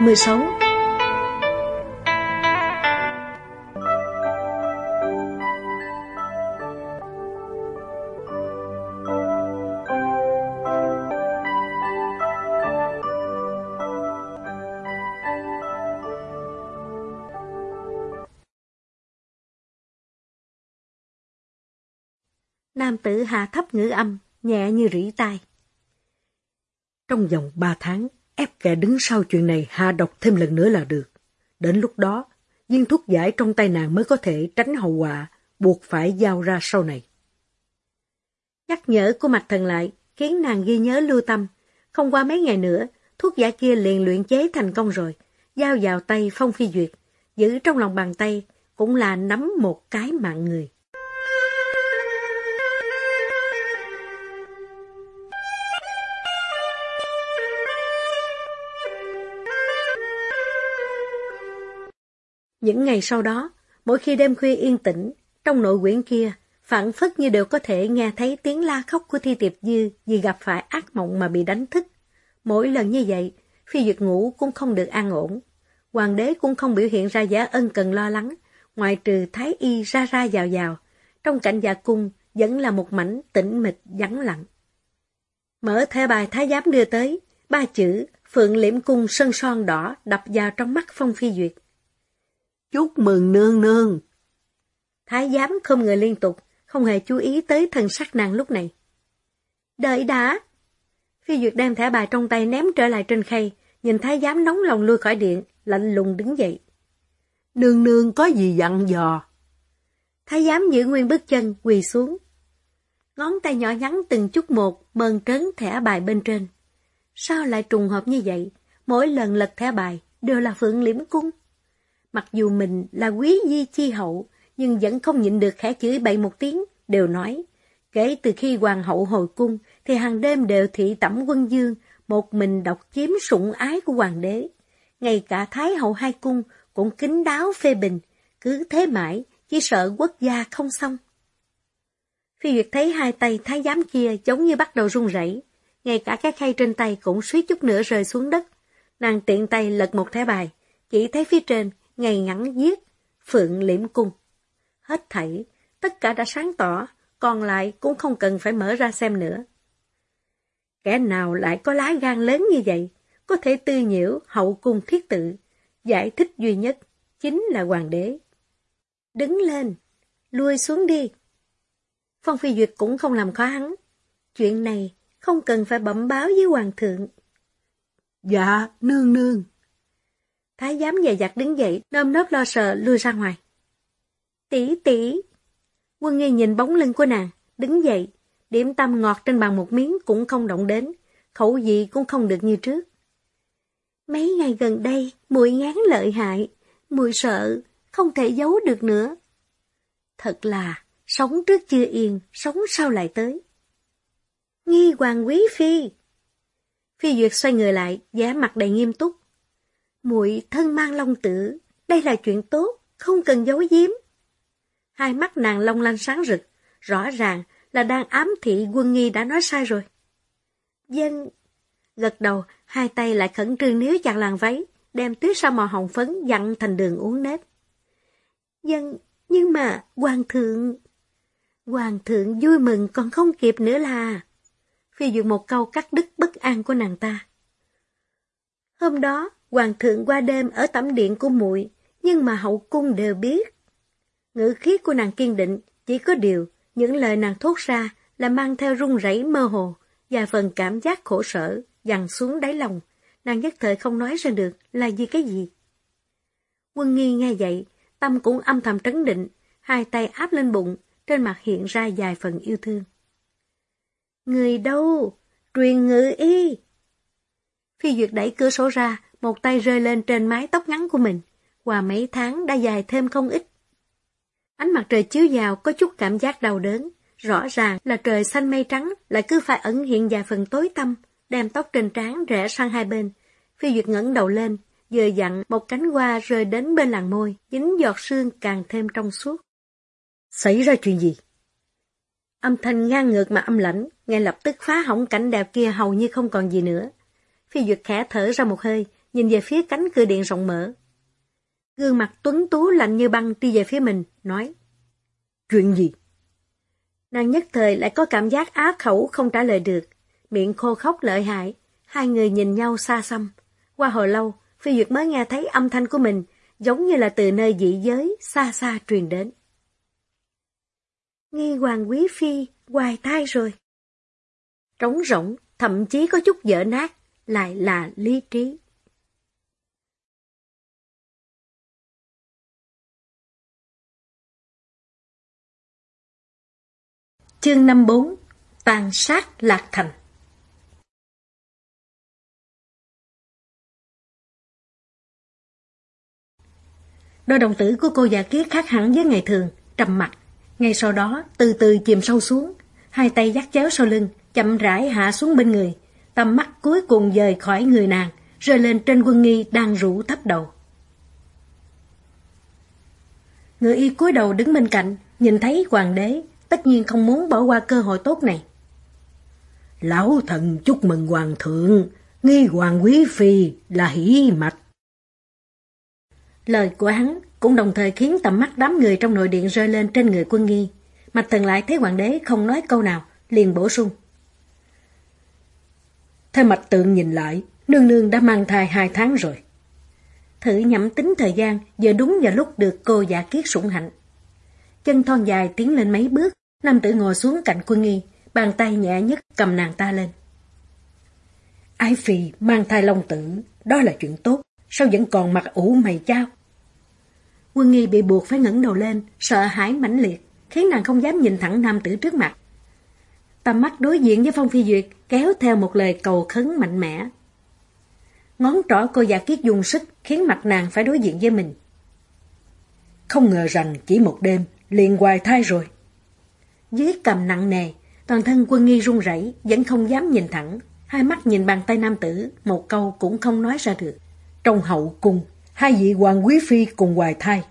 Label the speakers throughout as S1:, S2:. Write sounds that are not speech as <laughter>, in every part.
S1: 16 Nam tử hạ thấp ngữ âm, nhẹ như rỉ tai.
S2: Trong vòng ba tháng, ép kẻ đứng sau chuyện này hạ độc thêm lần nữa là được. Đến lúc đó, viên thuốc giải trong tay nàng mới có thể tránh hậu quả, buộc phải giao ra sau này.
S1: Nhắc nhở của mặt thần lại, khiến nàng ghi nhớ lưu tâm. Không qua mấy ngày nữa, thuốc giải kia liền luyện chế thành công rồi, giao vào tay Phong Phi Duyệt, giữ trong lòng bàn tay, cũng là nắm một cái mạng người. Những ngày sau đó, mỗi khi đêm khuya yên tĩnh, trong nội quyển kia, phản phất như đều có thể nghe thấy tiếng la khóc của Thi Tiệp Dư vì gặp phải ác mộng mà bị đánh thức. Mỗi lần như vậy, phi duyệt ngủ cũng không được an ổn. Hoàng đế cũng không biểu hiện ra giả ân cần lo lắng, ngoài trừ thái y ra ra vào vào. Trong cảnh dạ cung vẫn là một mảnh tĩnh mịch vắng lặng. Mở thẻ bài thái giám đưa tới, ba chữ Phượng liễm cung sơn son đỏ đập vào trong mắt Phong Phi Duyệt.
S2: Chúc mừng nương nương.
S1: Thái giám không người liên tục, không hề chú ý tới thần sắc nàng lúc này. Đợi đã. Phi Duyệt đem thẻ bài trong tay ném trở lại trên khay, nhìn thái giám nóng lòng lui khỏi điện, lạnh lùng đứng dậy.
S2: Nương nương có gì dặn dò?
S1: Thái giám giữ nguyên bước chân, quỳ xuống. Ngón tay nhỏ nhắn từng chút một, mơn trớn thẻ bài bên trên. Sao lại trùng hợp như vậy? Mỗi lần lật thẻ bài, đều là phượng liễm cung. Mặc dù mình là quý di chi hậu, nhưng vẫn không nhịn được khẽ chửi bậy một tiếng, đều nói. Kể từ khi hoàng hậu hồi cung, thì hàng đêm đều thị tẩm quân dương, một mình độc chiếm sủng ái của hoàng đế. Ngay cả thái hậu hai cung cũng kính đáo phê bình, cứ thế mãi, chỉ sợ quốc gia không xong. Phi Duyệt thấy hai tay thái giám kia giống như bắt đầu run rẩy, ngay cả cái khay trên tay cũng suýt chút nữa rơi xuống đất. Nàng tiện tay lật một thẻ bài, chỉ thấy phía trên ngày ngắn viết Phượng Liễm Cung. Hết thảy, tất cả đã sáng tỏ, còn lại cũng không cần phải mở ra xem nữa. Kẻ nào lại có lá gan lớn như vậy, có thể tư nhiễu hậu cung thiết tự, giải thích duy nhất chính là hoàng đế. Đứng lên, lui xuống đi. Phong Phi Duyệt cũng không làm khó hắn. Chuyện này không cần phải bẩm báo với hoàng thượng.
S2: Dạ, nương nương.
S1: Thái giám dè dặt đứng dậy, nơm nớp lo sợ lui ra ngoài. Tỷ tỷ. Quân nghi nhìn bóng lưng của nàng, đứng dậy, điểm tâm ngọt trên bàn một miếng cũng không động đến, khẩu vị cũng không được như trước. Mấy ngày gần đây, mùi ngán lợi hại, mùi sợ, không thể giấu được nữa. Thật là, sống trước chưa yên, sống sau lại tới. Nghi hoàng quý phi. Phi Duyệt xoay người lại, giá mặt đầy nghiêm túc muội thân mang long tử, đây là chuyện tốt, không cần giấu giếm. Hai mắt nàng long lanh sáng rực, rõ ràng là đang ám thị quân nghi đã nói sai rồi. Dân gật đầu, hai tay lại khẩn trương níu chặt làn váy, đem tuyết sa màu hồng phấn dặn thành đường uống nếp. Dân, nhưng mà, hoàng thượng... Hoàng thượng vui mừng còn không kịp nữa là... Phi duyệt một câu cắt đứt bất an của nàng ta. Hôm đó, Hoàng thượng qua đêm ở tẩm điện của muội, nhưng mà hậu cung đều biết. Ngữ khí của nàng kiên định, chỉ có điều, những lời nàng thốt ra là mang theo run rẩy mơ hồ, và phần cảm giác khổ sở, dằn xuống đáy lòng. Nàng nhất thời không nói ra được là gì cái gì. Quân nghi nghe vậy, tâm cũng âm thầm trấn định, hai tay áp lên bụng, trên mặt hiện ra vài phần yêu thương. Người đâu? Truyền ngữ y! Phi Duyệt đẩy cửa sổ ra, một tay rơi lên trên mái tóc ngắn của mình, qua mấy tháng đã dài thêm không ít. Ánh mặt trời chiếu vào có chút cảm giác đau đớn, rõ ràng là trời xanh mây trắng lại cứ phải ẩn hiện vài phần tối tăm, đem tóc trên trán rẽ sang hai bên. Phi Duyệt ngẩng đầu lên, vừa dặn một cánh hoa rơi đến bên làn môi, dính giọt sương càng thêm trong suốt.
S2: Xảy ra chuyện gì?
S1: Âm thanh ngang ngược mà âm lãnh, ngay lập tức phá hỏng cảnh đẹp kia hầu như không còn gì nữa. Phi Duyệt khẽ thở ra một hơi, nhìn về phía cánh cửa điện rộng mở. Gương mặt tuấn tú lạnh như băng đi về phía mình, nói.
S2: Chuyện gì?
S1: Nàng nhất thời lại có cảm giác á khẩu không trả lời được, miệng khô khóc lợi hại, hai người nhìn nhau xa xăm. Qua hồi lâu, Phi Duyệt mới nghe thấy âm thanh của mình, giống như là từ nơi dị giới, xa xa truyền đến. Nghi hoàng quý phi, hoài thai rồi. Trống rỗng, thậm chí có chút dở nát, lại là lý trí. Chương 54 Tàn sát Lạc Thành Đôi đồng tử của cô già kia khác hẳn với ngày thường, trầm mặt. Ngay sau đó, từ từ chìm sâu xuống, hai tay dắt chéo sau lưng, chậm rãi hạ xuống bên người. Tầm mắt cuối cùng rời khỏi người nàng, rơi lên trên quân nghi đang rũ thấp đầu. Người y cúi đầu đứng bên cạnh, nhìn thấy hoàng đế, tất nhiên không muốn bỏ qua cơ hội tốt này.
S2: Lão thần chúc mừng hoàng thượng, nghi hoàng quý phi là hỷ mạch.
S1: Lời của hắn cũng đồng thời khiến tầm mắt đám người trong nội điện rơi lên trên người quân nghi. Mạch thần lại thấy hoàng đế không nói câu nào, liền bổ sung.
S2: Theo mạch tượng nhìn lại, nương nương đã mang thai hai tháng rồi.
S1: Thử nhẩm tính thời gian, giờ đúng vào lúc được cô giả kiết sủng hạnh. Chân thon dài tiến lên mấy bước, nam tử ngồi xuống cạnh quân nghi, bàn tay nhẹ nhất cầm nàng ta lên.
S2: Ái phi mang thai long tử, đó là chuyện tốt, sao vẫn còn mặt ủ mày chao?
S1: Quân nghi bị buộc phải ngẩng đầu lên, sợ hãi mãnh liệt, khiến nàng không dám nhìn thẳng nam tử trước mặt. Tầm mắt đối diện với Phong Phi Duyệt kéo theo một lời cầu khấn mạnh mẽ. Ngón trỏ cô giả kiết dùng sức khiến mặt nàng phải đối diện với mình.
S2: Không ngờ rằng chỉ một đêm liền hoài thai rồi.
S1: Dưới cầm nặng nề, toàn thân quân nghi run rẩy vẫn không dám nhìn thẳng, hai mắt nhìn bàn tay nam tử, một câu cũng không nói ra được.
S2: Trong hậu cung, hai vị hoàng quý phi cùng hoài thai.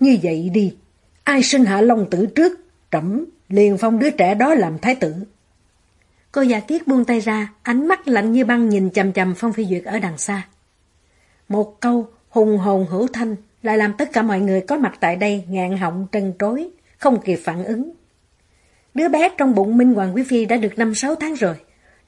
S2: Như vậy đi, ai sinh hạ long tử trước, trẫm liền phong đứa trẻ đó làm thái tử.
S1: Cô già kiết buông tay ra, ánh mắt lạnh như băng nhìn chầm chầm Phong Phi Duyệt ở đằng xa. Một câu hùng hồn hữu thanh lại làm tất cả mọi người có mặt tại đây ngạn họng trân trối, không kịp phản ứng. Đứa bé trong bụng Minh Hoàng Quý Phi đã được 5-6 tháng rồi.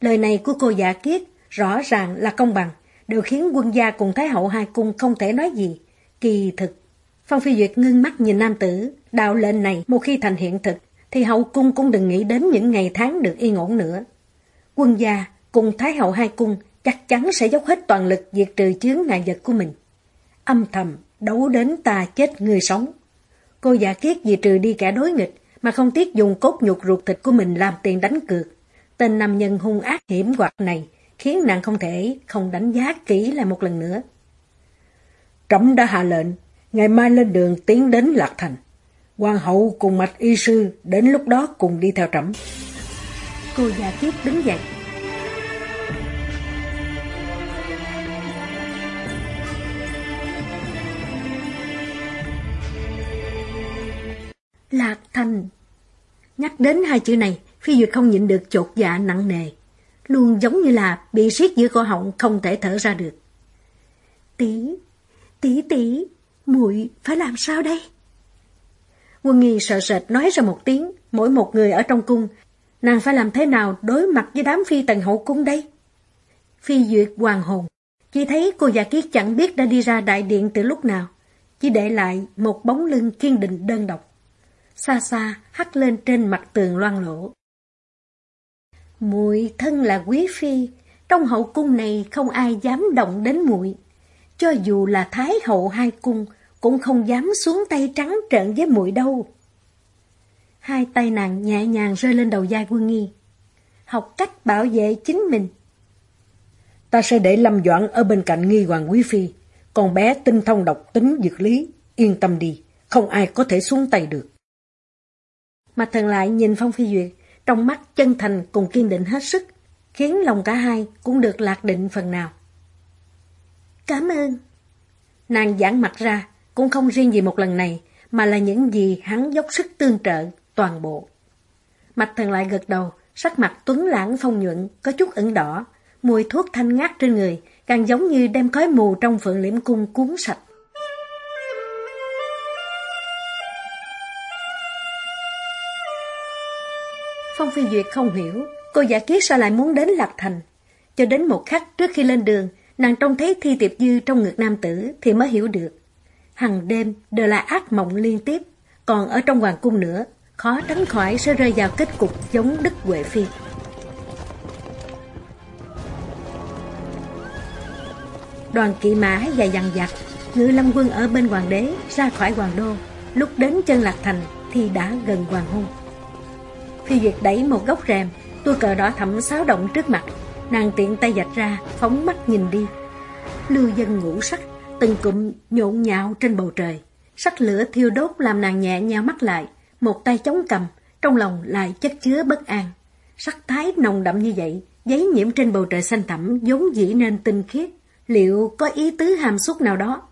S1: Lời này của cô giả kiết rõ ràng là công bằng, đều khiến quân gia cùng Thái hậu hai cung không thể nói gì. Kỳ thực, Phong Phi Duyệt ngưng mắt nhìn nam tử, đạo lệnh này một khi thành hiện thực, thì hậu cung cũng đừng nghĩ đến những ngày tháng được yên ổn nữa. Quân gia cùng Thái hậu hai cung chắc chắn sẽ dốc hết toàn lực diệt trừ chướng ngại vật của mình. Âm thầm, đấu đến ta chết người sống. Cô giả kiết vì trừ đi kẻ đối nghịch, mà không tiếc dùng cốt nhục ruột thịt của mình làm tiền đánh cược. Tên nam nhân hung ác hiểm hoạt này khiến nàng không thể không đánh giá kỹ lại một lần nữa.
S2: Trẫm đã hạ lệnh, ngày mai lên đường tiến đến Lạc Thành. Hoàng hậu cùng mạch y sư đến lúc đó cùng đi theo trẫm.
S1: Cô già kiết đứng dậy. Lạc Thành Nhắc đến hai chữ này, Phi Duyệt không nhịn được chột dạ nặng nề. Luôn giống như là bị siết giữa cổ họng không thể thở ra được. Tỷ, tỷ tỷ, muội phải làm sao đây? Quân nghi sợ sệt nói ra một tiếng, mỗi một người ở trong cung, nàng phải làm thế nào đối mặt với đám phi tần hậu cung đây? Phi duyệt hoàng hồn, chỉ thấy cô già kiết chẳng biết đã đi ra đại điện từ lúc nào, chỉ để lại một bóng lưng kiên định đơn độc. Xa xa hắt lên trên mặt tường loang lỗ. Muội thân là quý phi, trong hậu cung này không ai dám động đến muội. Cho dù là thái hậu hai cung, cũng không dám xuống tay trắng trợn với muội đâu. Hai tay nàng nhẹ nhàng rơi lên đầu vai quân nghi. Học cách bảo vệ chính mình.
S2: Ta sẽ để Lâm Doãn ở bên cạnh nghi hoàng quý phi. Con bé tinh thông độc tính dược lý. Yên tâm đi, không ai có thể xuống tay được.
S1: Mặt thần lại nhìn Phong Phi Duyệt, trong mắt chân thành cùng kiên định hết sức, khiến lòng cả hai cũng được lạc định phần nào. Cảm ơn. Nàng giãn mặt ra, cũng không riêng gì một lần này, mà là những gì hắn dốc sức tương trợ toàn bộ. Mạch thần lại gật đầu, sắc mặt tuấn lãng phong nhuận, có chút ửng đỏ, mùi thuốc thanh ngát trên người, càng giống như đem khói mù trong phượng liễm cung cuốn sạch. Phong Phi Duyệt không hiểu, cô giả kiết sao lại muốn đến Lạc Thành. Cho đến một khắc trước khi lên đường, nàng trông thấy thi tiệp dư trong ngực nam tử thì mới hiểu được. Hằng đêm đều là ác mộng liên tiếp, còn ở trong hoàng cung nữa, khó tránh khỏi sẽ rơi vào kết cục giống Đức Huệ Phi. Đoàn kỵ mã và dằn dặt, ngự lâm quân ở bên hoàng đế ra khỏi hoàng đô, lúc đến chân lạc thành thì đã gần hoàng hôn. Phi Duyệt đẩy một góc rèm, tôi cờ đỏ thẫm xáo động trước mặt, nàng tiện tay dạch ra, phóng mắt nhìn đi. Lưu dân ngủ sắc, từng cụm nhộn nhạo trên bầu trời, sắc lửa thiêu đốt làm nàng nhẹ nhao mắt lại, một tay chống cầm, trong lòng lại chất chứa bất an. Sắc thái nồng đậm như vậy, giấy nhiễm trên bầu trời xanh thẳm vốn dĩ nên tinh khiết, liệu có ý tứ hàm xúc nào đó?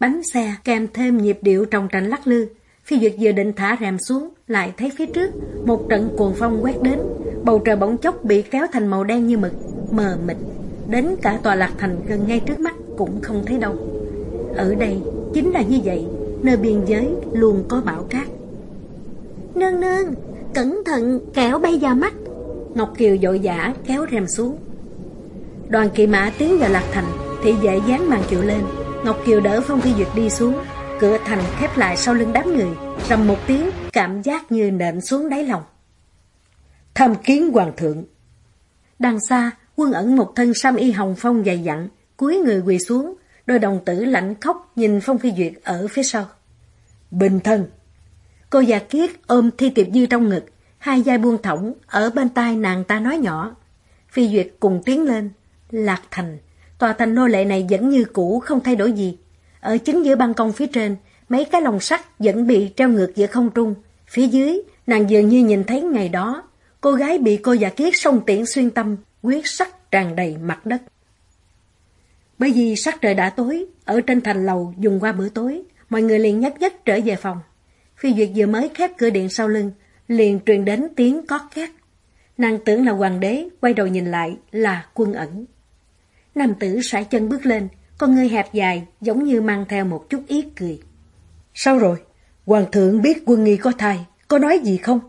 S1: Bánh xe kèm thêm nhịp điệu trong tranh lắc lư, Phi Duyệt vừa định thả rèm xuống, lại thấy phía trước, một trận cuồng phong quét đến, bầu trời bỗng chốc bị kéo thành màu đen như mực, mờ mịt, đến cả tòa lạc thành gần ngay trước mắt cũng không thấy đâu. Ở đây, chính là như vậy, nơi biên giới luôn có bão cát. Nương nương, cẩn thận, kẻo bay vào mắt. Ngọc Kiều dội dã kéo rèm xuống. Đoàn kỵ mã tiến vào lạc thành, thị vệ dán màn kiệu lên. Ngọc Kiều đỡ Phong Phi Duyệt đi xuống, cửa thành khép lại sau lưng đám người, rầm một tiếng, cảm giác như nện xuống đáy lòng.
S2: Tham kiến hoàng thượng.
S1: Đằng xa, quân ẩn một thân sam y hồng phong dày dặn, cúi người quỳ xuống, đôi đồng tử lạnh khóc nhìn Phong Phi Duyệt ở phía sau.
S2: Bình thân.
S1: Cô già kiết ôm Thi Tiệp Dư trong ngực, hai vai buông thõng ở bên tai nàng ta nói nhỏ. Phi Duyệt cùng tiến lên, lạc thành, tòa thành nô lệ này vẫn như cũ không thay đổi gì. Ở chính giữa ban công phía trên, mấy cái lồng sắt vẫn bị treo ngược giữa không trung. Phía dưới, nàng dường như nhìn thấy ngày đó, cô gái bị cô già kiết sông tiễn xuyên tâm, quyết sắc tràn đầy mặt đất. Bởi vì sắc trời đã tối, ở trên thành lầu dùng qua bữa tối, mọi người liền nhất nhất trở về phòng. Phi Duyệt vừa mới khép cửa điện sau lưng, liền truyền đến tiếng có két. Nàng tưởng là hoàng đế, quay đầu nhìn lại là quân ẩn. Nam tử sải chân bước lên, con người hẹp dài, giống như mang theo một chút ít cười.
S2: Sao rồi? Hoàng thượng biết quân nghi có thai, có nói gì không?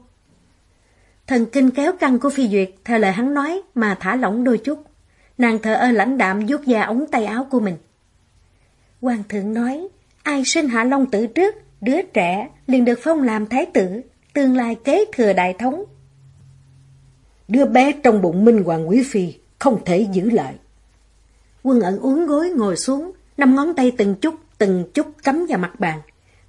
S1: Thần kinh kéo căng của Phi Duyệt theo lời hắn nói mà thả lỏng đôi chút. Nàng thở ơ lãnh đạm vuốt da ống tay áo của mình. Hoàng thượng nói, ai sinh hạ long tử trước, đứa trẻ liền được phong làm thái tử, tương lai kế thừa đại thống.
S2: Đứa bé trong bụng Minh Hoàng Quý Phi không thể giữ lại.
S1: Quân ẩn uống gối ngồi xuống, năm ngón tay từng chút, từng chút cắm vào mặt bàn.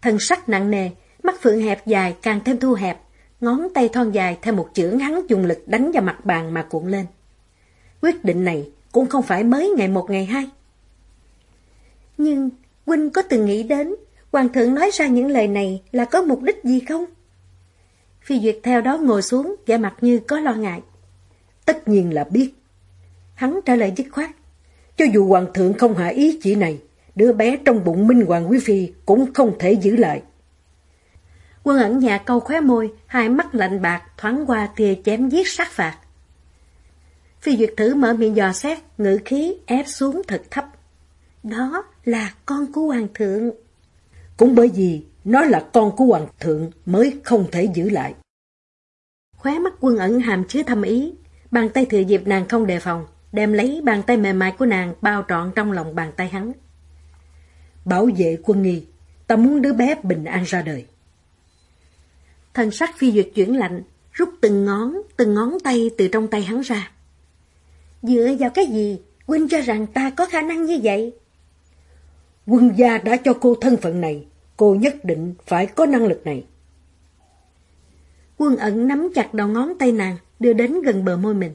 S1: Thân sắc nặng nề, mắt phượng hẹp dài càng thêm thu hẹp, ngón tay thon dài theo một chưởng hắn dùng lực đánh vào mặt bàn mà cuộn lên. Quyết định này cũng không phải mới ngày một ngày hai. Nhưng Huynh có từng nghĩ đến Hoàng thượng nói ra những lời này là có mục đích gì không? Phi Duyệt theo đó ngồi xuống, vẻ mặt như có lo ngại.
S2: Tất nhiên là biết.
S1: Hắn trả lời dứt khoát.
S2: Cho dù Hoàng thượng không hạ ý chỉ này, đứa bé trong bụng Minh Hoàng Quý Phi cũng không thể giữ lại.
S1: Quân ẩn nhà câu khóe môi, hai mắt lạnh bạc thoáng qua tia chém giết sát phạt. Phi Duyệt thử mở miệng dò xét, ngữ khí ép xuống thật thấp. Đó là con của Hoàng thượng.
S2: Cũng bởi vì nó là con của Hoàng thượng mới không thể giữ lại.
S1: Khóe mắt quân ẩn hàm chứa thâm ý, bàn tay thừa dịp nàng không đề phòng, đem lấy bàn tay mềm mại của nàng bao trọn trong lòng bàn tay hắn.
S2: Bảo vệ quân nghi, ta muốn đứa bé bình an ra đời.
S1: Thần sắc phi duyệt chuyển lạnh, rút từng ngón, từng ngón tay từ trong tay hắn ra. Dựa vào cái gì, huynh cho rằng ta có khả năng như vậy?
S2: Quân gia đã cho cô thân phận này, cô nhất định phải có năng lực này.
S1: Quân ẩn nắm chặt đầu ngón tay nàng, đưa đến gần bờ môi mình.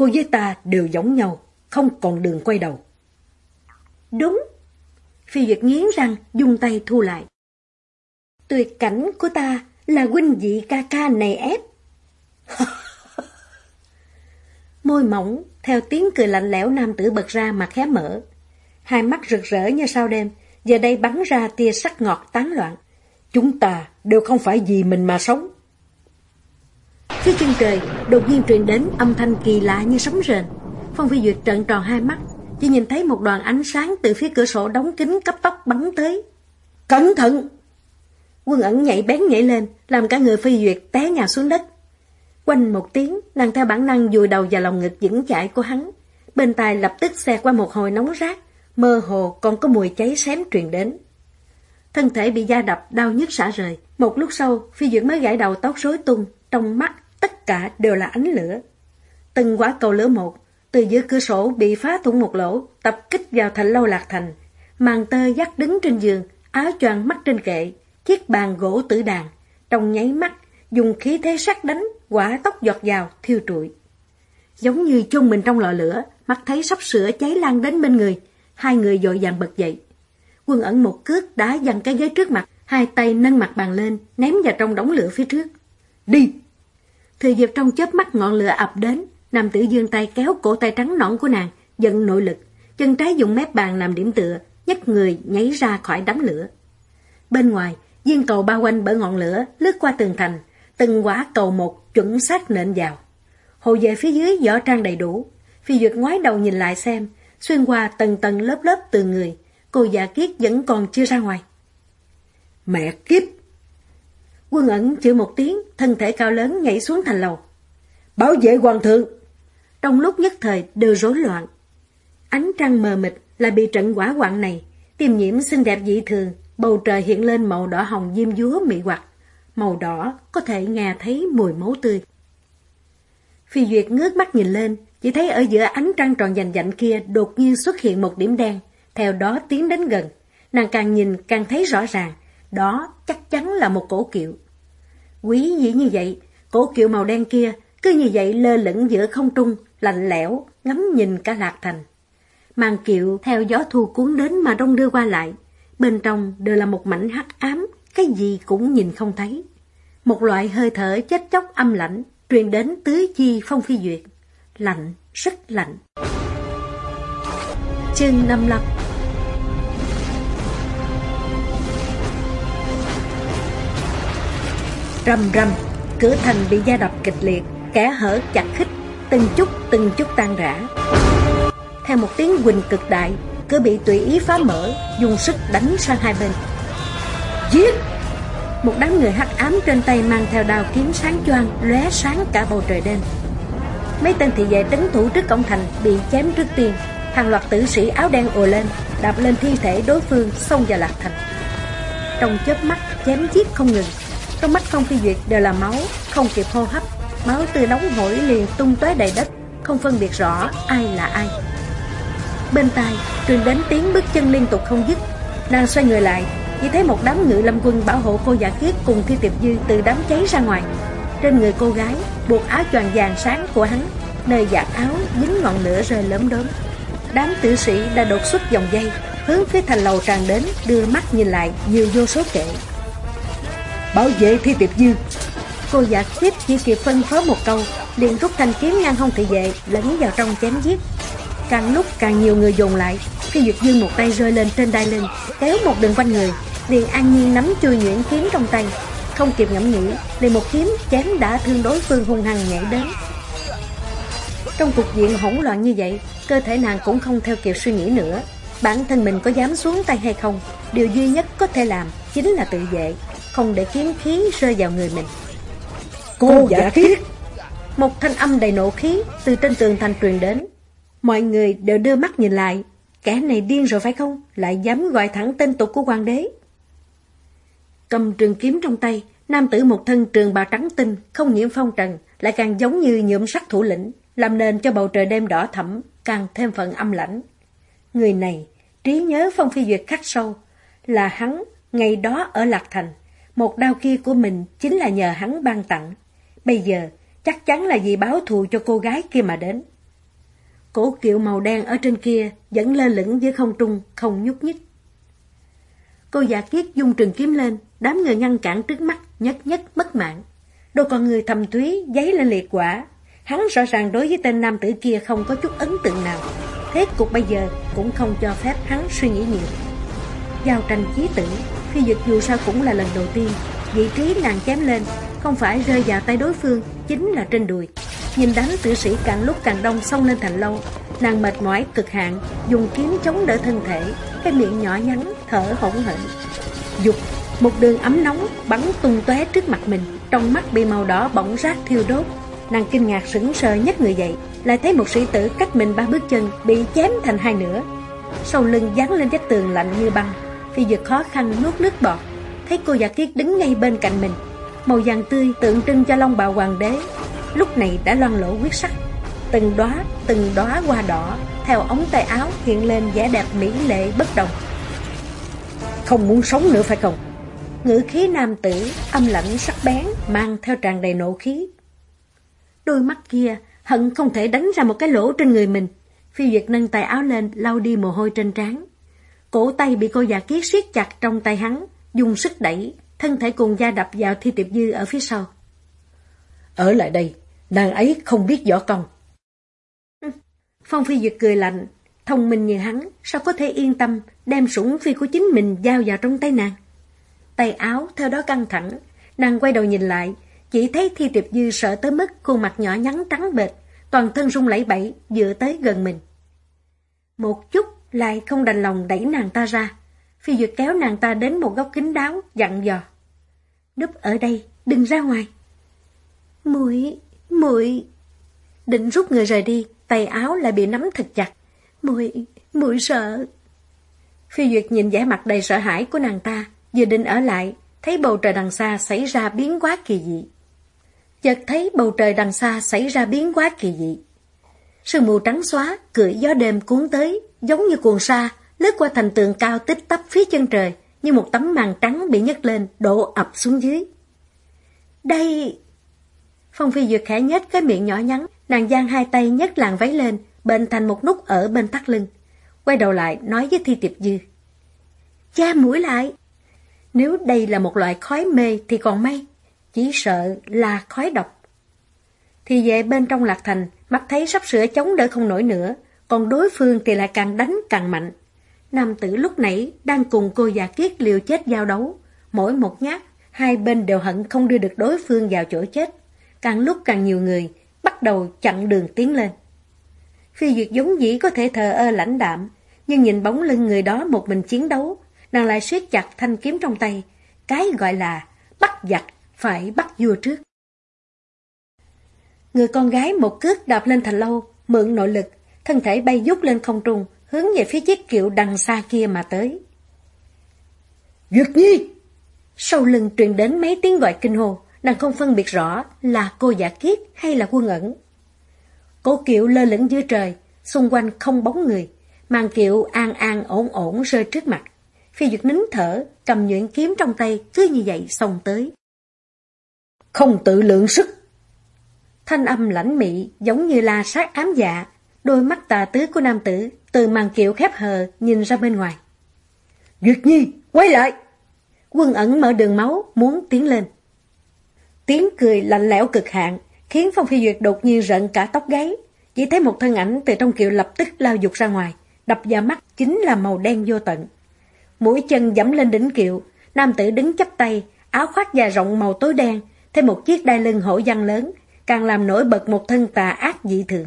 S2: Cô với ta đều giống nhau, không còn đường quay đầu.
S1: Đúng. Phi Duyệt nghiến răng, dùng tay thu lại. Tuyệt cảnh của ta là huynh dị ca ca này ép. <laughs> Môi mỏng, theo tiếng cười lạnh lẽo nam tử bật ra mà khé mở. hai mắt rực rỡ như sao đêm, giờ đây bắn ra tia sắc ngọt tán loạn.
S2: Chúng ta đều không phải vì mình mà sống.
S1: Phía chân trời, đột nhiên truyền đến âm thanh kỳ lạ như sấm rền. Phong Phi Duyệt trợn tròn hai mắt, chỉ nhìn thấy một đoàn ánh sáng từ phía cửa sổ đóng kính cấp tốc bắn tới.
S2: Cẩn thận!
S1: Quân ẩn nhảy bén nhảy lên, làm cả người Phi Duyệt té nhào xuống đất. Quanh một tiếng, nàng theo bản năng dùi đầu vào lòng ngực vững chãi của hắn. Bên tai lập tức xe qua một hồi nóng rát, mơ hồ còn có mùi cháy xém truyền đến. Thân thể bị da đập, đau nhức xả rời. Một lúc sau, Phi Duyệt mới gãi đầu tóc rối tung, trong mắt tất cả đều là ánh lửa. Từng quả cầu lửa một, từ giữa cửa sổ bị phá thủng một lỗ, tập kích vào thành lâu lạc thành. Màn tơ dắt đứng trên giường, áo choàng mắt trên kệ, chiếc bàn gỗ tử đàn. Trong nháy mắt, dùng khí thế sắc đánh, quả tóc giọt vào, thiêu trụi. Giống như chôn mình trong lò lửa, mắt thấy sắp sửa cháy lan đến bên người. Hai người dội vàng bật dậy. Quân ẩn một cước đá dằn cái ghế trước mặt, hai tay nâng mặt bàn lên, ném vào trong đống lửa phía trước. Đi! Thừa dịp trong chớp mắt ngọn lửa ập đến, Nam tử dương tay kéo cổ tay trắng nõn của nàng, dần nội lực, chân trái dùng mép bàn làm điểm tựa, nhấc người nhảy ra khỏi đám lửa. Bên ngoài, viên cầu bao quanh bởi ngọn lửa lướt qua tường thành, từng quả cầu một chuẩn xác nện vào. Hồ về phía dưới võ trang đầy đủ, phi duyệt ngoái đầu nhìn lại xem, xuyên qua tầng tầng lớp lớp từ người, cô già kiết vẫn còn chưa ra ngoài.
S2: Mẹ kiếp!
S1: Quân ẩn chữ một tiếng, thân thể cao lớn nhảy xuống thành lầu.
S2: Bảo vệ hoàng thượng!
S1: Trong lúc nhất thời đều rối loạn. Ánh trăng mờ mịt là bị trận quả quạng này, tiêm nhiễm xinh đẹp dị thường, bầu trời hiện lên màu đỏ hồng diêm dúa mị hoặc. Màu đỏ có thể nghe thấy mùi máu tươi. Phi Duyệt ngước mắt nhìn lên, chỉ thấy ở giữa ánh trăng tròn dành dạnh kia đột nhiên xuất hiện một điểm đen, theo đó tiến đến gần. Nàng càng nhìn càng thấy rõ ràng, đó chắc chắn là một cổ kiệu. Quý dĩ như vậy, cổ kiệu màu đen kia cứ như vậy lơ lửng giữa không trung, lạnh lẽo, ngắm nhìn cả lạc thành. Màn kiệu theo gió thu cuốn đến mà đông đưa qua lại. Bên trong đều là một mảnh hắc ám, cái gì cũng nhìn không thấy. Một loại hơi thở chết chóc âm lạnh truyền đến tứ chi phong phi duyệt. Lạnh, rất lạnh. Chương 55 Rầm rầm, cửa thành bị gia đập kịch liệt, kẻ hở chặt khích, từng chút từng chút tan rã. Theo một tiếng quỳnh cực đại, cửa bị tùy ý phá mở, dùng sức đánh sang hai bên. Giết! Một đám người hắc ám trên tay mang theo đao kiếm sáng choang, lóe sáng cả bầu trời đêm. Mấy tên thị vệ trấn thủ trước cổng thành bị chém trước tiên, hàng loạt tử sĩ áo đen ồ lên, đạp lên thi thể đối phương xông vào lạc thành. Trong chớp mắt chém giết không ngừng, trong mắt Phong Phi Duyệt đều là máu, không kịp hô hấp, máu tươi nóng hổi liền tung tóe đầy đất, không phân biệt rõ ai là ai. Bên tai truyền đến tiếng bước chân liên tục không dứt, nàng xoay người lại, chỉ thấy một đám ngự lâm quân bảo hộ cô giả kiết cùng Thi Tiệp Dư từ đám cháy ra ngoài. Trên người cô gái buộc áo choàng vàng sáng của hắn, nơi giặt áo dính ngọn lửa rơi lớn đốm. Đám tử sĩ đã đột xuất dòng dây, hướng phía thành lầu tràn đến, đưa mắt nhìn lại nhiều vô số kệ.
S2: Bảo vệ Thi Tiệp Dư
S1: Cô giả tiếp chỉ kịp phân phó một câu, liền rút thanh kiếm ngang hông thị vệ, lẫn vào trong chém giết. Càng lúc càng nhiều người dồn lại, khi Duyệt Dương một tay rơi lên trên đai lưng, kéo một đường quanh người, liền an nhiên nắm chui nhuyễn kiếm trong tay. Không kịp ngẫm nghĩ, liền một kiếm chém đã thương đối phương hung hăng nhảy đến. Trong cục diện hỗn loạn như vậy, cơ thể nàng cũng không theo kịp suy nghĩ nữa. Bản thân mình có dám xuống tay hay không, điều duy nhất có thể làm chính là tự vệ, không để kiếm khí rơi vào người mình.
S2: Cô giả kiết!
S1: Một thanh âm đầy nộ khí từ trên tường thành truyền đến. Mọi người đều đưa mắt nhìn lại. Kẻ này điên rồi phải không? Lại dám gọi thẳng tên tục của hoàng đế. Cầm trường kiếm trong tay, nam tử một thân trường bào trắng tinh, không nhiễm phong trần, lại càng giống như nhuộm sắc thủ lĩnh, làm nền cho bầu trời đêm đỏ thẫm, càng thêm phần âm lãnh. Người này, trí nhớ phong phi duyệt khắc sâu, là hắn ngày đó ở Lạc Thành. Một đau kia của mình chính là nhờ hắn ban tặng. Bây giờ, chắc chắn là vì báo thù cho cô gái kia mà đến. Cổ kiệu màu đen ở trên kia vẫn lơ lửng giữa không trung, không nhúc nhích. Cô giả kiết dung trường kiếm lên, đám người ngăn cản trước mắt, nhất nhất mất mạng. Đôi con người thầm túy giấy lên liệt quả. Hắn rõ ràng đối với tên nam tử kia không có chút ấn tượng nào. thế cục bây giờ cũng không cho phép hắn suy nghĩ nhiều. Giao tranh chí tử, phi dịch dù sao cũng là lần đầu tiên, vị trí nàng chém lên, không phải rơi vào tay đối phương, chính là trên đùi. Nhìn đánh tử sĩ càng lúc càng đông xông lên thành lâu, nàng mệt mỏi cực hạn, dùng kiếm chống đỡ thân thể, cái miệng nhỏ nhắn, thở hổn hển. Dục, một đường ấm nóng bắn tung tóe trước mặt mình, trong mắt bị màu đỏ bỗng rát thiêu đốt. Nàng kinh ngạc sững sờ nhất người dậy, lại thấy một sĩ tử cách mình ba bước chân bị chém thành hai nửa. Sau lưng dán lên vách tường lạnh như băng, phi dực khó khăn nuốt nước bọt, thấy cô giả kiết đứng ngay bên cạnh mình. Màu vàng tươi tượng trưng cho long bào hoàng đế, lúc này đã loan lỗ quyết sắc. Từng đóa, từng đóa hoa đỏ, theo ống tay áo hiện lên vẻ đẹp mỹ lệ bất đồng.
S2: Không muốn sống nữa phải không?
S1: Ngữ khí nam tử, âm lạnh sắc bén, mang theo tràn đầy nộ khí. Đôi mắt kia hận không thể đánh ra một cái lỗ trên người mình. Phi Duyệt nâng tay áo lên, lau đi mồ hôi trên trán. Cổ tay bị cô già kiết siết chặt trong tay hắn, dùng sức đẩy, thân thể cùng da đập vào thi tiệp dư ở phía sau.
S2: Ở lại đây, nàng ấy không biết võ công.
S1: Phong Phi Duyệt cười lạnh, thông minh như hắn, sao có thể yên tâm đem sủng phi của chính mình giao vào trong tay nàng. Tay áo theo đó căng thẳng, nàng quay đầu nhìn lại, chỉ thấy Thi Tiệp Dư sợ tới mức khuôn mặt nhỏ nhắn trắng bệch, toàn thân rung lẩy bẩy, dựa tới gần mình. Một chút lại không đành lòng đẩy nàng ta ra. Phi Duyệt kéo nàng ta đến một góc kính đáo, dặn dò. Núp ở đây, đừng ra ngoài. Muội, muội Định rút người rời đi, tay áo lại bị nắm thật chặt. Muội, muội sợ. Phi Duyệt nhìn vẻ mặt đầy sợ hãi của nàng ta, vừa định ở lại, thấy bầu trời đằng xa xảy ra biến quá kỳ dị. Chợt thấy bầu trời đằng xa xảy ra biến quá kỳ dị. Sương mù trắng xóa, cưỡi gió đêm cuốn tới, giống như cuồng sa, lướt qua thành tường cao tích tắp phía chân trời, như một tấm màn trắng bị nhấc lên, đổ ập xuống dưới. Đây... Phong Phi Duyệt khẽ nhếch cái miệng nhỏ nhắn, nàng giang hai tay nhấc làn váy lên, bệnh thành một nút ở bên thắt lưng. Quay đầu lại, nói với Thi Tiệp Dư. Cha mũi lại! Nếu đây là một loại khói mê thì còn may, chỉ sợ là khói độc. Thì về bên trong lạc thành, mắt thấy sắp sửa chống đỡ không nổi nữa, còn đối phương thì lại càng đánh càng mạnh. Nam tử lúc nãy đang cùng cô già kiết liều chết giao đấu, mỗi một nhát, hai bên đều hận không đưa được đối phương vào chỗ chết. Càng lúc càng nhiều người bắt đầu chặn đường tiến lên. Phi Duyệt giống dĩ có thể thờ ơ lãnh đạm, nhưng nhìn bóng lưng người đó một mình chiến đấu, nàng lại siết chặt thanh kiếm trong tay, cái gọi là bắt giặc phải bắt vua trước. Người con gái một cước đạp lên thành lâu, mượn nội lực, thân thể bay dút lên không trung, hướng về phía chiếc kiệu đằng xa kia mà tới.
S2: Duyệt Nhi!
S1: Sau lưng truyền đến mấy tiếng gọi kinh hô, nàng không phân biệt rõ là cô giả kiết hay là quân ẩn. Cổ kiệu lơ lửng dưới trời, xung quanh không bóng người, màn kiệu an an ổn ổn rơi trước mặt. Phi Duyệt nín thở, cầm nhuyễn kiếm trong tay, cứ như vậy xông tới.
S2: Không tự lượng sức.
S1: Thanh âm lãnh mị, giống như la sát ám dạ, đôi mắt tà tứ của nam tử, từ màn kiệu khép hờ, nhìn ra bên ngoài.
S2: Duyệt Nhi, quay lại!
S1: Quân ẩn mở đường máu, muốn tiến lên. Tiếng cười lạnh lẽo cực hạn, khiến Phong Phi Duyệt đột nhiên rợn cả tóc gáy. Chỉ thấy một thân ảnh từ trong kiệu lập tức lao dục ra ngoài, đập vào mắt chính là màu đen vô tận. Mũi chân dẫm lên đỉnh kiệu, nam tử đứng chắp tay, áo khoác dài rộng màu tối đen, thêm một chiếc đai lưng hổ văn lớn, càng làm nổi bật một thân tà ác dị thường.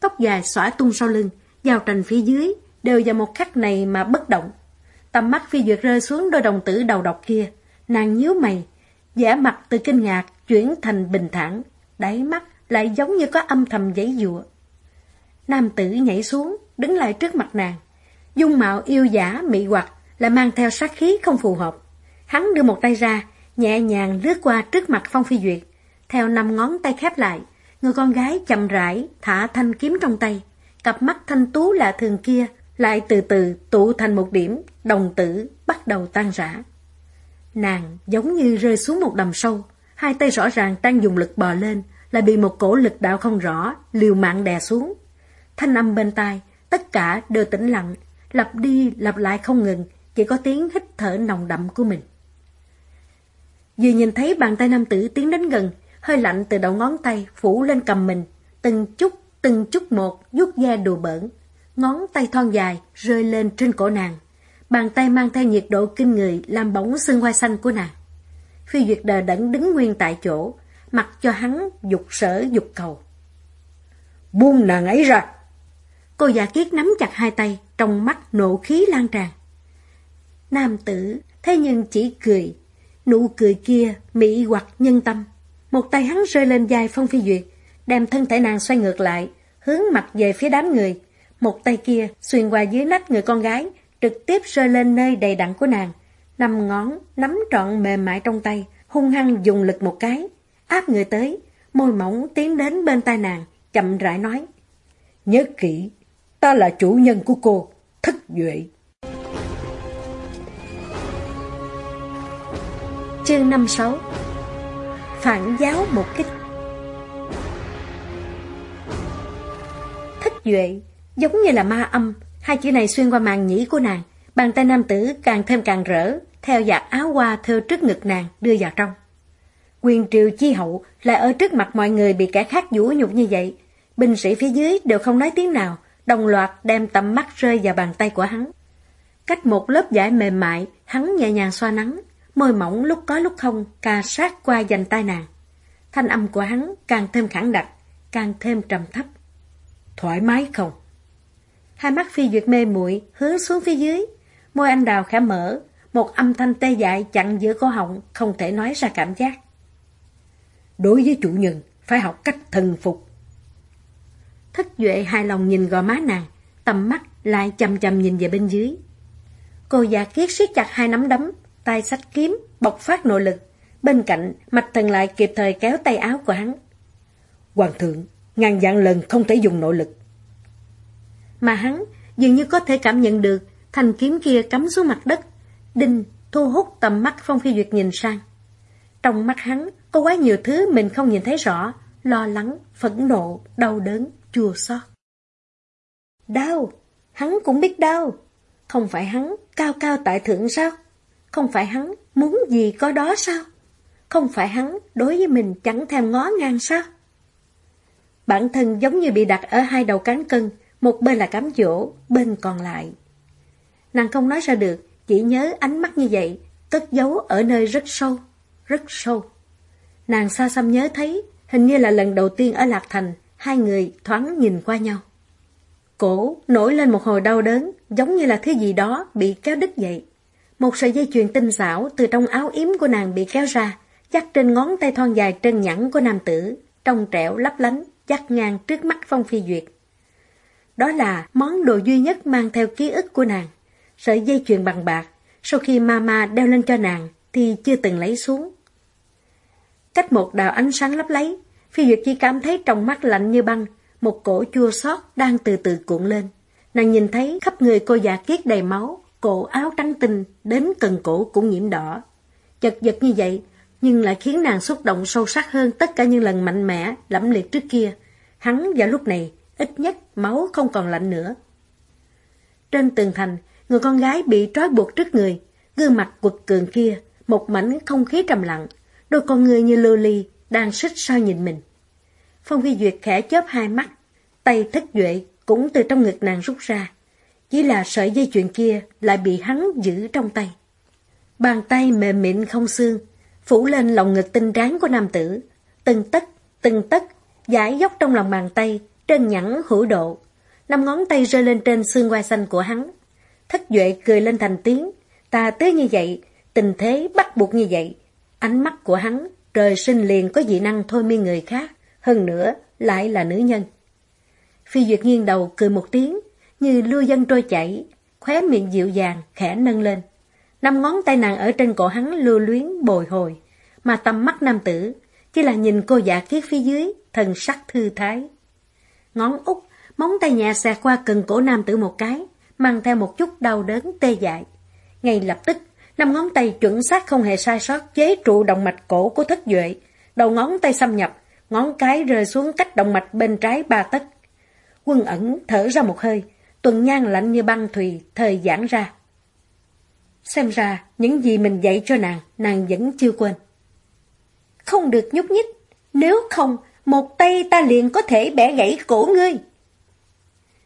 S1: Tóc dài xõa tung sau lưng, giao trành phía dưới, đều vào một khắc này mà bất động. Tầm mắt phi duyệt rơi xuống đôi đồng tử đầu độc kia, nàng nhíu mày, giả mặt từ kinh ngạc chuyển thành bình thản, đáy mắt lại giống như có âm thầm giấy dụa. Nam tử nhảy xuống, đứng lại trước mặt nàng. Dung mạo yêu giả, mị hoặc, lại mang theo sát khí không phù hợp. Hắn đưa một tay ra, nhẹ nhàng lướt qua trước mặt Phong Phi Duyệt. Theo năm ngón tay khép lại, người con gái chậm rãi thả thanh kiếm trong tay. Cặp mắt thanh tú lạ thường kia lại từ từ tụ thành một điểm, đồng tử bắt đầu tan rã. Nàng giống như rơi xuống một đầm sâu, hai tay rõ ràng đang dùng lực bò lên, lại bị một cổ lực đạo không rõ, liều mạng đè xuống. Thanh âm bên tai, tất cả đều tĩnh lặng, lặp đi lặp lại không ngừng, chỉ có tiếng hít thở nồng đậm của mình. Vừa nhìn thấy bàn tay nam tử tiến đến gần, hơi lạnh từ đầu ngón tay phủ lên cầm mình, từng chút, từng chút một vuốt da đùa bỡn. ngón tay thon dài rơi lên trên cổ nàng. Bàn tay mang theo nhiệt độ kinh người làm bóng xương hoa xanh của nàng. Phi Duyệt đờ đẫn đứng nguyên tại chỗ, mặc cho hắn dục sở dục cầu.
S2: Buông nàng ấy ra!
S1: Cô giả kiết nắm chặt hai tay, trong mắt nộ khí lan tràn. Nam tử, thế nhưng chỉ cười. Nụ cười kia, mỹ hoặc nhân tâm. Một tay hắn rơi lên dài Phong Phi Duyệt, đem thân thể nàng xoay ngược lại, hướng mặt về phía đám người. Một tay kia xuyên qua dưới nách người con gái, trực tiếp rơi lên nơi đầy đặn của nàng. Năm ngón, nắm trọn mềm mại trong tay, hung hăng dùng lực một cái, áp người tới, môi mỏng tiến đến bên tai nàng, chậm rãi nói.
S2: Nhớ kỹ, ta là chủ nhân của cô, thất duệ.
S1: Chương 56 Phản giáo một kích Thích duệ, giống như là ma âm, hai chữ này xuyên qua màn nhĩ của nàng, bàn tay nam tử càng thêm càng rỡ, theo giặt áo hoa thêu trước ngực nàng đưa vào trong. Quyền triều chi hậu lại ở trước mặt mọi người bị kẻ khác vũ nhục như vậy. Binh sĩ phía dưới đều không nói tiếng nào, đồng loạt đem tầm mắt rơi vào bàn tay của hắn. Cách một lớp vải mềm mại, hắn nhẹ nhàng xoa nắng, môi mỏng lúc có lúc không, cà sát qua dành tai nàng. Thanh âm của hắn càng thêm khẳng đặc, càng thêm trầm thấp.
S2: Thoải mái không?
S1: Hai mắt phi duyệt mê muội hướng xuống phía dưới, môi anh đào khẽ mở, một âm thanh tê dại chặn giữa cổ họng, không thể nói ra cảm giác.
S2: Đối với chủ nhân, phải học cách thần phục.
S1: thất Duệ hài lòng nhìn gò má nàng, tầm mắt lại chầm chầm nhìn về bên dưới. Cô già kiết siết chặt hai nắm đấm, tay sách kiếm, bộc phát nội lực. Bên cạnh, mạch thần lại kịp thời kéo tay áo của hắn.
S2: Hoàng thượng, ngàn dạng lần không thể dùng nội lực.
S1: Mà hắn dường như có thể cảm nhận được thanh kiếm kia cắm xuống mặt đất. Đinh thu hút tầm mắt Phong Phi Duyệt nhìn sang. Trong mắt hắn có quá nhiều thứ mình không nhìn thấy rõ, lo lắng, phẫn nộ, đau đớn, chua xót. Đau, hắn cũng biết đau. Không phải hắn cao cao tại thượng sao? Không phải hắn muốn gì có đó sao? Không phải hắn đối với mình chẳng thèm ngó ngang sao? Bản thân giống như bị đặt ở hai đầu cán cân, một bên là cám dỗ, bên còn lại. Nàng không nói ra được, chỉ nhớ ánh mắt như vậy, cất giấu ở nơi rất sâu, rất sâu. Nàng xa xăm nhớ thấy, hình như là lần đầu tiên ở Lạc Thành, hai người thoáng nhìn qua nhau. Cổ nổi lên một hồi đau đớn, giống như là thứ gì đó bị kéo đứt vậy. Một sợi dây chuyền tinh xảo từ trong áo yếm của nàng bị kéo ra, chắc trên ngón tay thon dài trơn nhẵn của nam tử, trong trẻo lấp lánh, chắc ngang trước mắt Phong Phi Duyệt. Đó là món đồ duy nhất mang theo ký ức của nàng. Sợi dây chuyền bằng bạc, sau khi mama đeo lên cho nàng thì chưa từng lấy xuống. Cách một đạo ánh sáng lấp lấy, Phi Duyệt chỉ cảm thấy trong mắt lạnh như băng, một cổ chua xót đang từ từ cuộn lên. Nàng nhìn thấy khắp người cô già kiết đầy máu, cổ áo trắng tinh đến cần cổ cũng nhiễm đỏ. Chật vật như vậy, nhưng lại khiến nàng xúc động sâu sắc hơn tất cả những lần mạnh mẽ, lẫm liệt trước kia. Hắn vào lúc này, ít nhất máu không còn lạnh nữa. Trên tường thành, người con gái bị trói buộc trước người, gương mặt quật cường kia, một mảnh không khí trầm lặng, đôi con người như lưu ly, đang xích sao nhìn mình. Phong Phi Duyệt khẽ chớp hai mắt, tay thất duệ cũng từ trong ngực nàng rút ra. Chỉ là sợi dây chuyền kia lại bị hắn giữ trong tay. Bàn tay mềm mịn không xương, phủ lên lòng ngực tinh tráng của nam tử. Từng tấc, từng tấc, giải dốc trong lòng bàn tay, trơn nhẵn hữu độ. Năm ngón tay rơi lên trên xương quai xanh của hắn. Thất duệ cười lên thành tiếng, ta tới như vậy, tình thế bắt buộc như vậy. Ánh mắt của hắn, trời sinh liền có dị năng thôi miên người khác, hơn nữa lại là nữ nhân. Phi Duyệt nghiêng đầu cười một tiếng, như lưu dân trôi chảy, khóe miệng dịu dàng, khẽ nâng lên. Năm ngón tay nàng ở trên cổ hắn lưu luyến bồi hồi, mà tầm mắt nam tử chỉ là nhìn cô giả kiết phía dưới, thần sắc thư thái. Ngón út, móng tay nhẹ xẹt qua cần cổ nam tử một cái, mang theo một chút đau đớn tê dại. Ngay lập tức, năm ngón tay chuẩn xác không hề sai sót chế trụ động mạch cổ của thất duệ. Đầu ngón tay xâm nhập, ngón cái rơi xuống cách động mạch bên trái ba tấc. Quân ẩn thở ra một hơi, tuần nhan lạnh như băng thùy, thời giãn ra. Xem ra, những gì mình dạy cho nàng, nàng vẫn chưa quên. Không được nhúc nhích, nếu không, một tay ta liền có thể bẻ gãy cổ ngươi.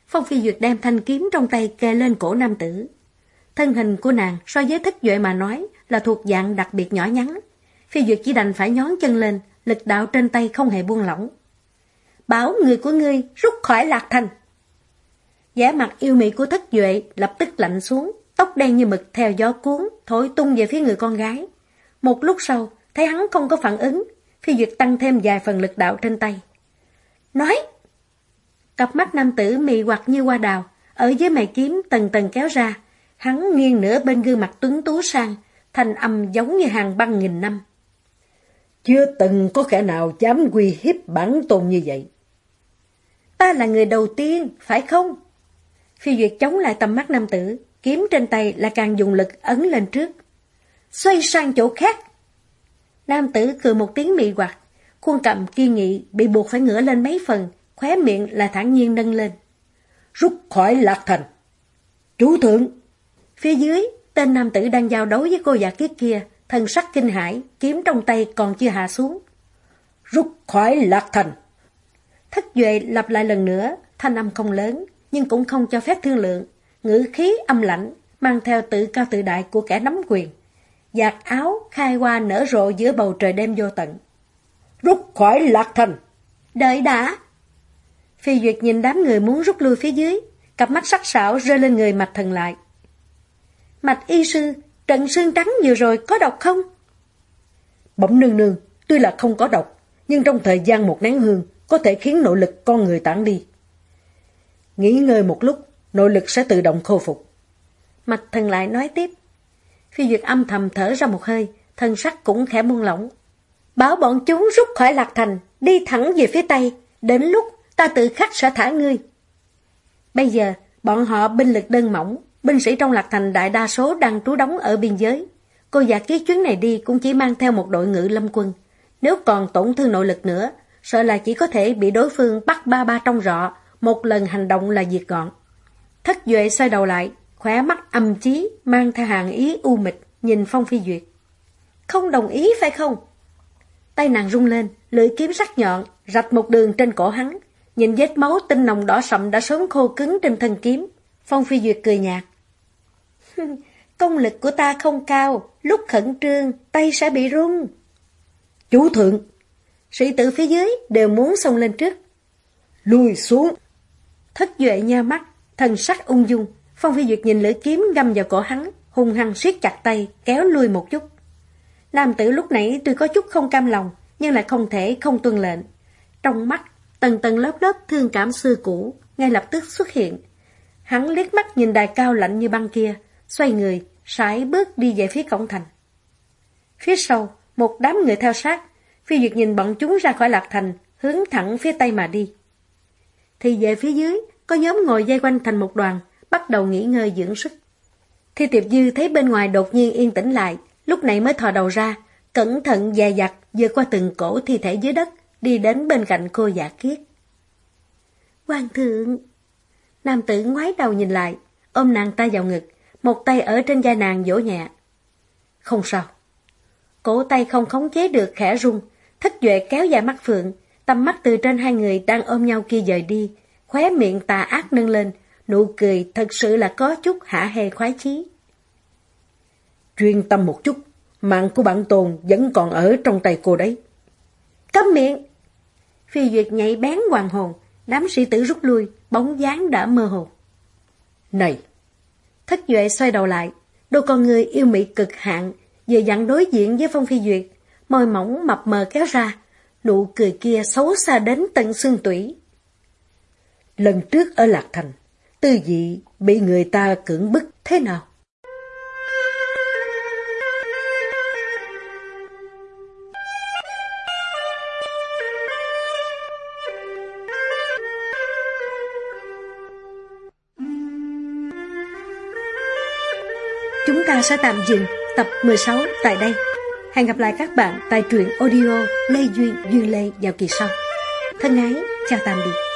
S1: Phong Phi Duyệt đem thanh kiếm trong tay kề lên cổ nam tử. Thân hình của nàng so với thất duệ mà nói là thuộc dạng đặc biệt nhỏ nhắn. Phi Duyệt chỉ đành phải nhón chân lên, lực đạo trên tay không hề buông lỏng. Bảo người của ngươi rút khỏi lạc thành. Giả mặt yêu mị của thất duệ lập tức lạnh xuống, tóc đen như mực theo gió cuốn, thổi tung về phía người con gái. Một lúc sau, thấy hắn không có phản ứng, Phi Duyệt tăng thêm vài phần lực đạo trên tay. Nói! Cặp mắt nam tử mị hoặc như hoa đào, ở dưới mày kiếm tầng tầng kéo ra, hắn nghiêng nửa bên gương mặt tuấn tú sang, thành âm giống như hàng băng nghìn năm.
S2: Chưa từng có kẻ nào dám quy hiếp bản tôn như vậy.
S1: Ta là người đầu tiên, phải không? Phi Duyệt chống lại tầm mắt nam tử, kiếm trên tay là càng dùng lực ấn lên trước. Xoay sang chỗ khác. Nam tử cười một tiếng mị hoặc, khuôn cầm kiên nghị bị buộc phải ngửa lên mấy phần, khóe miệng là thản nhiên nâng lên.
S2: Rút khỏi lạc thành. Chủ thượng.
S1: Phía dưới, tên nam tử đang giao đấu với cô giả kiết kia, thân sắc kinh hãi, kiếm trong tay còn chưa hạ xuống.
S2: Rút khỏi lạc thành.
S1: Thất Duệ lặp lại lần nữa, thanh âm không lớn, nhưng cũng không cho phép thương lượng. Ngữ khí âm lạnh, mang theo tự cao tự đại của kẻ nắm quyền. Giạt áo, khai hoa nở rộ giữa bầu trời đêm vô tận.
S2: Rút khỏi lạc thành.
S1: Đợi đã. Phi Duyệt nhìn đám người muốn rút lui phía dưới, cặp mắt sắc sảo rơi lên người mạch thần lại. Mạch y sư, trận xương trắng vừa rồi có độc không?
S2: Bỗng nương nương, tuy là không có độc, nhưng trong thời gian một nén hương có thể khiến nội lực con người tản đi. Nghỉ ngơi một lúc, nội lực sẽ tự động khôi phục.
S1: Mạch thần lại nói tiếp. Phi Duyệt âm thầm thở ra một hơi, thân sắc cũng khẽ buông lỏng. Bảo bọn chúng rút khỏi lạc thành, đi thẳng về phía Tây, đến lúc ta tự khắc sẽ thả ngươi. Bây giờ, bọn họ binh lực đơn mỏng, binh sĩ trong lạc thành đại đa số đang trú đóng ở biên giới. Cô giả ký chuyến này đi cũng chỉ mang theo một đội ngự lâm quân. Nếu còn tổn thương nội lực nữa, sợ là chỉ có thể bị đối phương bắt ba ba trong rọ, một lần hành động là diệt gọn. Thất Duệ xoay đầu lại, khóe mắt âm chí, mang theo hàng ý u mịch, nhìn Phong Phi Duyệt. Không đồng ý phải không? Tay nàng rung lên, lưỡi kiếm sắc nhọn, rạch một đường trên cổ hắn. Nhìn vết máu tinh nồng đỏ sậm đã sớm khô cứng trên thân kiếm. Phong Phi Duyệt cười nhạt. <laughs> Công lực của ta không cao, lúc khẩn trương, tay sẽ bị rung.
S2: Chú thượng!
S1: Sĩ tử phía dưới đều muốn xông lên trước.
S2: Lùi xuống!
S1: Thất duệ nha mắt, thần sắc ung dung. Phong Phi Duyệt nhìn lưỡi kiếm găm vào cổ hắn, hung hăng siết chặt tay, kéo lui một chút. Nam tử lúc nãy tuy có chút không cam lòng, nhưng lại không thể không tuân lệnh. Trong mắt, tầng tầng lớp lớp thương cảm xưa cũ, ngay lập tức xuất hiện. Hắn liếc mắt nhìn đài cao lạnh như băng kia, xoay người, sải bước đi về phía cổng thành. Phía sau, một đám người theo sát, Phi Duyệt nhìn bọn chúng ra khỏi lạc thành, hướng thẳng phía tây mà đi. Thì về phía dưới, có nhóm ngồi dây quanh thành một đoàn, bắt đầu nghỉ ngơi dưỡng sức. Thi Tiệp Dư thấy bên ngoài đột nhiên yên tĩnh lại, lúc này mới thò đầu ra, cẩn thận dè dặt vượt qua từng cổ thi thể dưới đất, đi đến bên cạnh cô giả kiết. Hoàng thượng! Nam tử ngoái đầu nhìn lại, ôm nàng ta vào ngực, một tay ở trên da nàng vỗ nhẹ. Không sao. Cổ tay không khống chế được khẽ rung, thất duệ kéo dài mắt phượng, tầm mắt từ trên hai người đang ôm nhau kia dời đi, khóe miệng tà ác nâng lên, nụ cười thật sự là có chút hả hê khoái chí.
S2: Chuyên tâm một chút, mạng của bản tồn vẫn còn ở trong tay cô đấy.
S1: Cấm miệng! Phi Duyệt nhảy bén hoàng hồn, đám sĩ tử rút lui, bóng dáng đã mơ hồ.
S2: Này!
S1: Thất Duệ xoay đầu lại, đôi con người yêu mị cực hạn, vừa dặn đối diện với Phong Phi Duyệt, môi mỏng mập mờ kéo ra, nụ cười kia xấu xa đến tận xương tủy.
S2: Lần trước ở Lạc Thành, tư dị bị người ta cưỡng bức thế nào?
S1: Chúng ta sẽ tạm dừng tập 16 tại đây. Hẹn gặp lại các bạn tại truyện audio Lê Duyên Duyên Lê vào kỳ sau. Thân ái, chào tạm biệt.